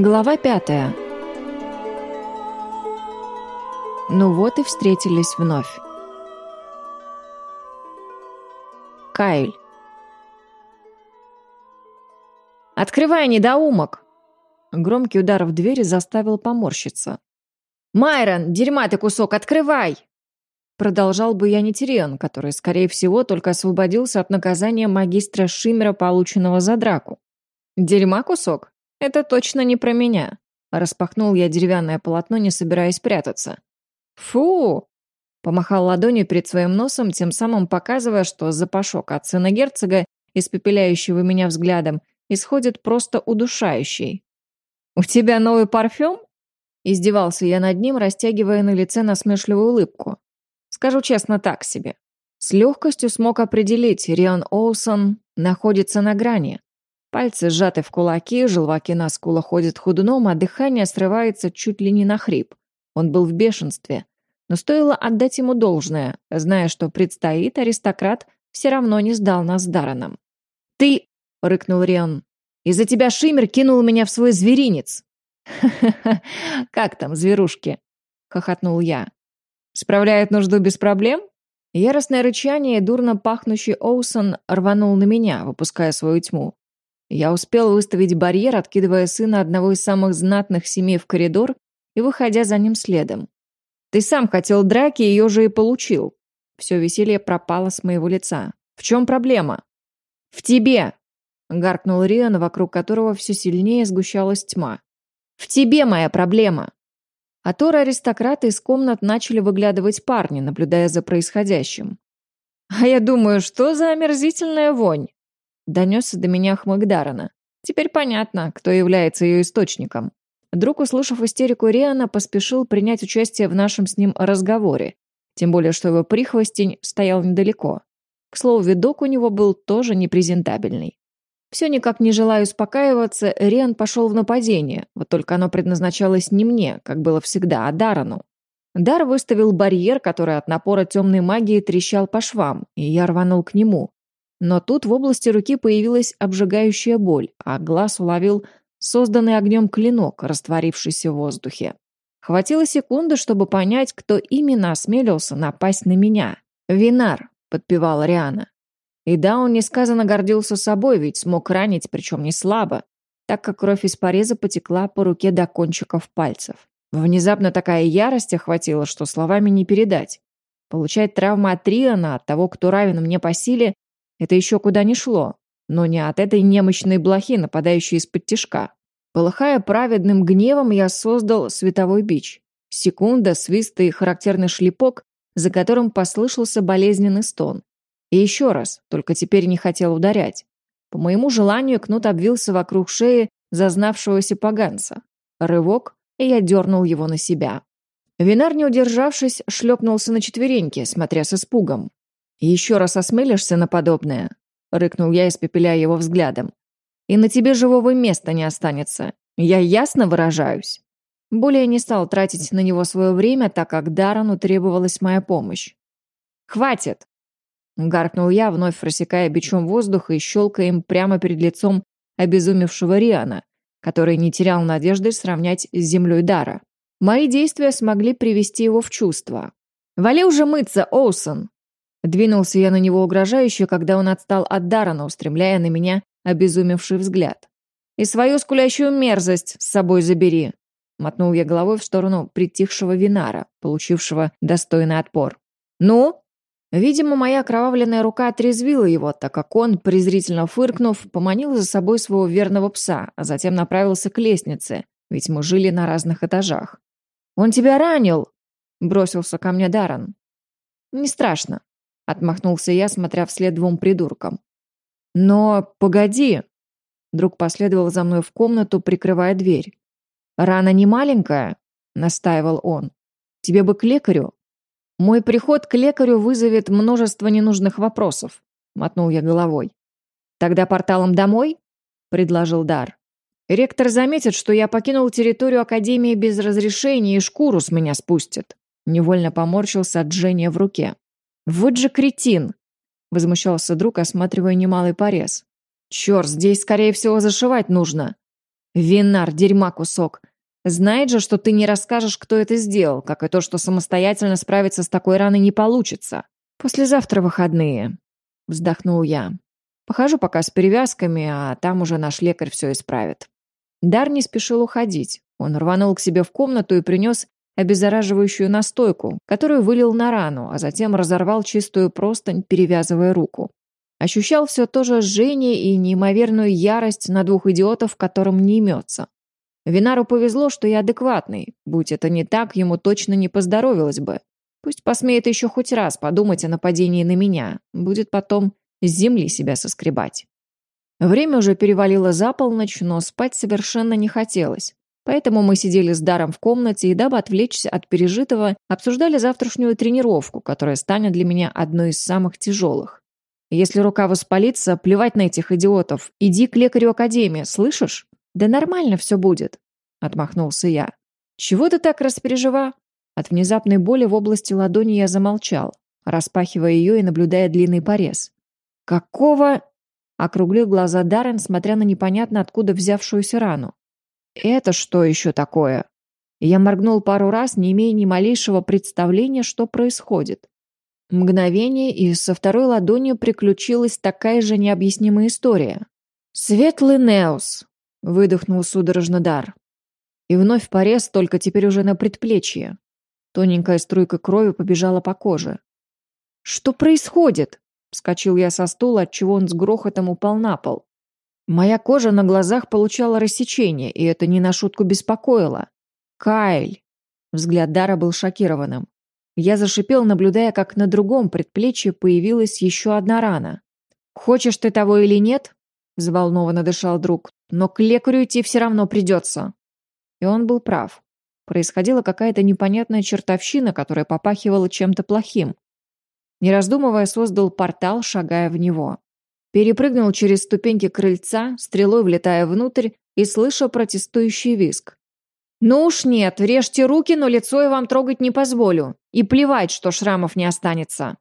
Глава пятая. Ну вот и встретились вновь. Кайль. «Открывай, недоумок!» Громкий удар в двери заставил поморщиться. «Майрон, дерьма ты кусок, открывай!» Продолжал бы я не Тирион, который, скорее всего, только освободился от наказания магистра Шиммера, полученного за драку. «Дерьма кусок? Это точно не про меня!» Распахнул я деревянное полотно, не собираясь прятаться. «Фу!» Помахал ладонью перед своим носом, тем самым показывая, что запашок от сына герцога, испепеляющего меня взглядом, исходит просто удушающий. «У тебя новый парфюм?» Издевался я над ним, растягивая на лице насмешливую улыбку. Скажу честно, так себе. С легкостью смог определить, Риан Оусон находится на грани. Пальцы сжаты в кулаки, желваки на скулах ходят ходуном, а дыхание срывается чуть ли не на хрип. Он был в бешенстве. Но стоило отдать ему должное, зная, что предстоит, аристократ все равно не сдал нас Дараном. «Ты!» — рыкнул Риан. «Из-за тебя Шиммер кинул меня в свой зверинец!» «Ха-ха-ха! Как там, зверушки?» — хохотнул я. Справляет нужду без проблем? Яростное рычание и дурно пахнущий Оусон рванул на меня, выпуская свою тьму. Я успел выставить барьер, откидывая сына одного из самых знатных семей в коридор и выходя за ним следом. «Ты сам хотел драки, ее же и получил». Все веселье пропало с моего лица. «В чем проблема?» «В тебе!» — гаркнул Риан, вокруг которого все сильнее сгущалась тьма. «В тебе моя проблема!» А торы-аристократы из комнат начали выглядывать парни, наблюдая за происходящим. «А я думаю, что за омерзительная вонь?» Донесся до меня хмык Дарана. Теперь понятно, кто является ее источником. Друг, услышав истерику Риана, поспешил принять участие в нашем с ним разговоре, тем более, что его прихвостень стоял недалеко. К слову, видок у него был тоже непрезентабельный. Все никак не желая успокаиваться, Риан пошел в нападение, вот только оно предназначалось не мне, как было всегда, а Дарану. Дар выставил барьер, который от напора темной магии трещал по швам, и я рванул к нему. Но тут в области руки появилась обжигающая боль, а глаз уловил созданный огнем клинок, растворившийся в воздухе. Хватило секунды, чтобы понять, кто именно осмелился напасть на меня. «Винар», — подпевал Риана. И да, он несказанно гордился собой, ведь смог ранить, причем не слабо, так как кровь из пореза потекла по руке до кончиков пальцев. Внезапно такая ярость охватила, что словами не передать. Получать травмы от Триана, от того, кто равен мне по силе, это еще куда ни шло. Но не от этой немощной блохи, нападающей из-под тишка. Полыхая праведным гневом, я создал световой бич. Секунда, свист и характерный шлепок, за которым послышался болезненный стон. И еще раз, только теперь не хотел ударять. По моему желанию кнут обвился вокруг шеи зазнавшегося поганца. Рывок, и я дернул его на себя. Винар, не удержавшись, шлепнулся на четвереньки, смотря с испугом. «Еще раз осмелишься на подобное?» — рыкнул я, испепеляя его взглядом. «И на тебе живого места не останется. Я ясно выражаюсь?» Более не стал тратить на него свое время, так как Дарану требовалась моя помощь. «Хватит!» Гаркнул я, вновь рассекая бичом воздух и щелкая им прямо перед лицом обезумевшего Риана, который не терял надежды сравнять с землей Дара. Мои действия смогли привести его в чувство. «Вали уже мыться, Оусон!» Двинулся я на него угрожающе, когда он отстал от Дарана, устремляя на меня обезумевший взгляд. «И свою скулящую мерзость с собой забери!» Мотнул я головой в сторону притихшего Винара, получившего достойный отпор. «Ну?» Видимо, моя кровавленная рука отрезвила его, так как он, презрительно фыркнув, поманил за собой своего верного пса, а затем направился к лестнице, ведь мы жили на разных этажах. «Он тебя ранил!» — бросился ко мне Даран. «Не страшно», — отмахнулся я, смотря вслед двум придуркам. «Но погоди!» Друг последовал за мной в комнату, прикрывая дверь. «Рана не маленькая?» — настаивал он. «Тебе бы к лекарю, «Мой приход к лекарю вызовет множество ненужных вопросов», — мотнул я головой. «Тогда порталом домой?» — предложил Дар. «Ректор заметит, что я покинул территорию Академии без разрешения и шкуру с меня спустят». Невольно поморщился от жжения в руке. «Вот же кретин!» — возмущался друг, осматривая немалый порез. «Черт, здесь, скорее всего, зашивать нужно!» Винар, дерьма кусок. Знает же, что ты не расскажешь, кто это сделал, как и то, что самостоятельно справиться с такой раной не получится. Послезавтра выходные. Вздохнул я. Похожу пока с перевязками, а там уже наш лекарь все исправит. Дар не спешил уходить. Он рванул к себе в комнату и принес обеззараживающую настойку, которую вылил на рану, а затем разорвал чистую простынь, перевязывая руку. Ощущал все то же жжение и неимоверную ярость на двух идиотов, которым не имется. Винару повезло, что я адекватный. Будь это не так, ему точно не поздоровилось бы. Пусть посмеет еще хоть раз подумать о нападении на меня. Будет потом с земли себя соскребать. Время уже перевалило за полночь, но спать совершенно не хотелось. Поэтому мы сидели с Даром в комнате и, дабы отвлечься от пережитого, обсуждали завтрашнюю тренировку, которая станет для меня одной из самых тяжелых. Если рука воспалится, плевать на этих идиотов. Иди к лекарю Академии, слышишь? Да нормально все будет, отмахнулся я. Чего ты так распережива? От внезапной боли в области ладони я замолчал, распахивая ее и наблюдая длинный порез. «Какого...» — округлил глаза Даррен, смотря на непонятно откуда взявшуюся рану. «Это что еще такое?» Я моргнул пару раз, не имея ни малейшего представления, что происходит. Мгновение, и со второй ладонью приключилась такая же необъяснимая история. «Светлый Неос!» — выдохнул судорожно Дар. И вновь порез, только теперь уже на предплечье. Тоненькая струйка крови побежала по коже. «Что происходит?» Вскочил я со стула, отчего он с грохотом упал на пол. Моя кожа на глазах получала рассечение, и это не на шутку беспокоило. «Кайль!» Взгляд Дара был шокированным. Я зашипел, наблюдая, как на другом предплечье появилась еще одна рана. «Хочешь ты того или нет?» Взволнованно дышал друг. «Но к лекарю идти все равно придется». И он был прав. Происходила какая-то непонятная чертовщина, которая попахивала чем-то плохим. Не раздумывая, создал портал, шагая в него. Перепрыгнул через ступеньки крыльца, стрелой влетая внутрь и слыша протестующий визг. «Ну уж нет, режьте руки, но лицо я вам трогать не позволю. И плевать, что шрамов не останется».